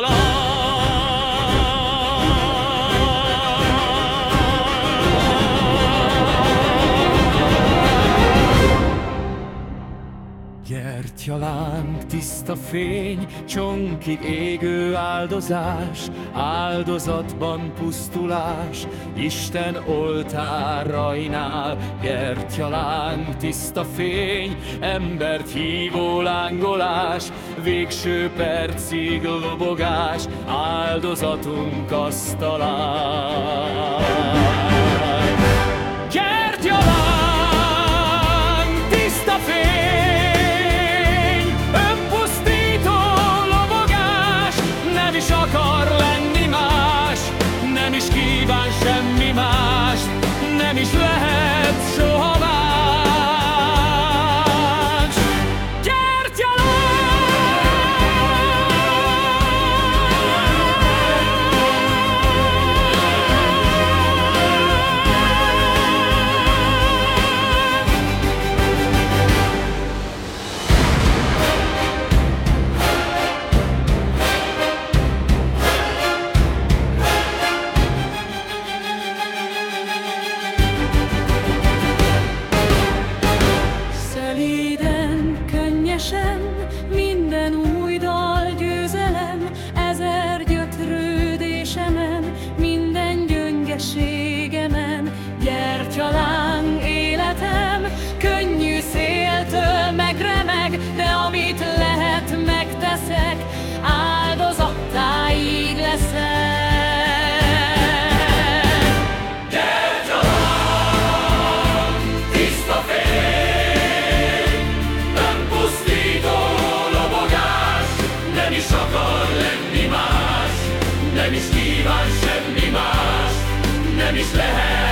啦 Gyertyalánk, tiszta fény, csonkig égő áldozás, áldozatban pusztulás, Isten oltárainál. Gyertyalánk, tiszta fény, embert hívó lángolás, végső percig lobogás, áldozatunk asztalán. kíván semmi más, nem is lehet.